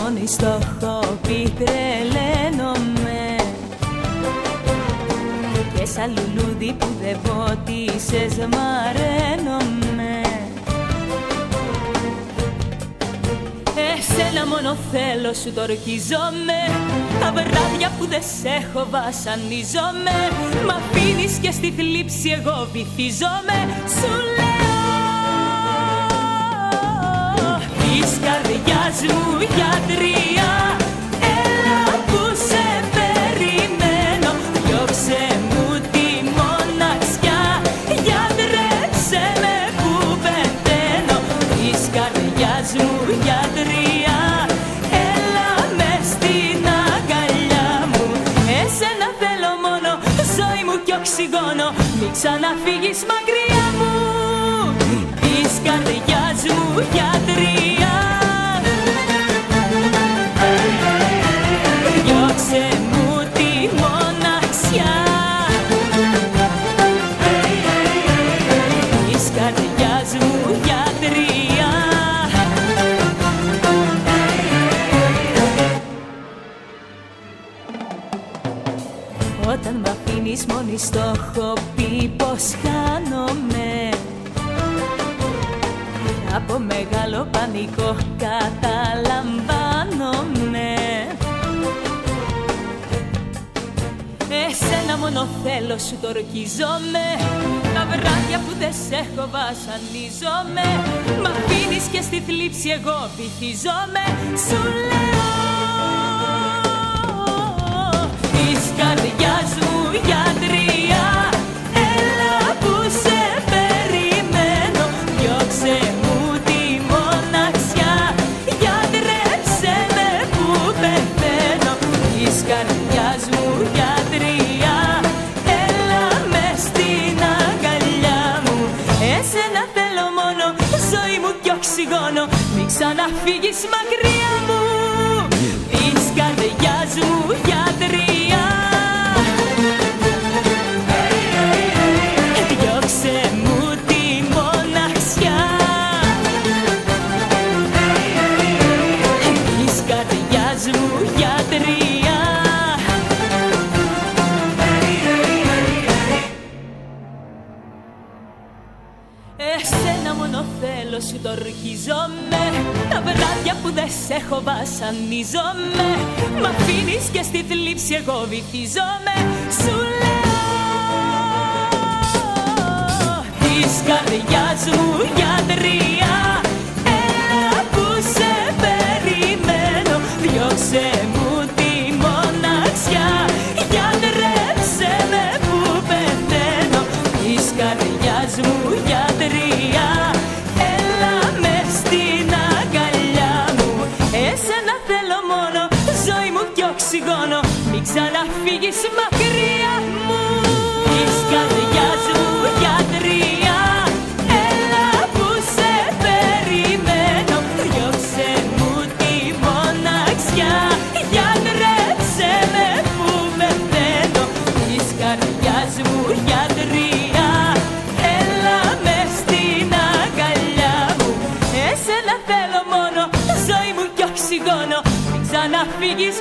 μόνη στο έχω πει τρελαίνομαι. Και σαν λουλούδι που δεν πότισες μαραίνομαι Εσένα μόνο θέλω σου το ορκιζόμαι Τα βράδια που δεν σε έχω βασανίζομαι. Μ' αφήνεις και στη θλίψη εγώ βυθίζομαι. Σου λέω καρδιάς μου γιατρία. Έλα που σε περιμένω Διώξε μου τη μοναξιά. Γιατρέψε με που πεθαίνω Της καρδιάς μου γιατρία. Έλα με στην αγκαλιά μου Εσένα θέλω μόνο Ζωή μου κι οξυγόνο. Μην ξαναφύγεις μακριά μου Της καρδιάς μου γιατρία Όταν μ' αφήνεις μόνη στο έχω πει πως χάνομαι. Από μεγάλο πανικό καταλαμβάνομαι. Εσένα μόνο θέλω σου το ορκιζόμαι Τα βράδια που δεν σε έχω βασανίζομαι. Μ' αφήνεις και στη θλίψη εγώ βυθίζομαι. Σου λέω ξαναφύγεις μακριά μου. Της καρδιάς μου γιατρία. Διώξε μου τη μοναξιά. Της καρδιάς μου γιατρία Εσένα μόνο θέλω σου το ορκιζόμαι Τα βράδια που δεν σε έχω βασανίζομαι. Μ' αφήνεις και στη θλίψη εγώ βυθίζομαι. Σου λέω Της καρδιάς μου γιατρία ξαναφύγεις μακριά μου. Της καρδιάς μου γιατρία. Έλα που σε περιμένω. Διώξε μου τη μοναξιά. Γιατρέψε με που πεθαίνω Της καρδιάς μου γιατρία. Έλα με στην αγκαλιά μου. Εσένα θέλω μόνο Ζωή μου κι οξυγόνο. Μην ξαναφύγεις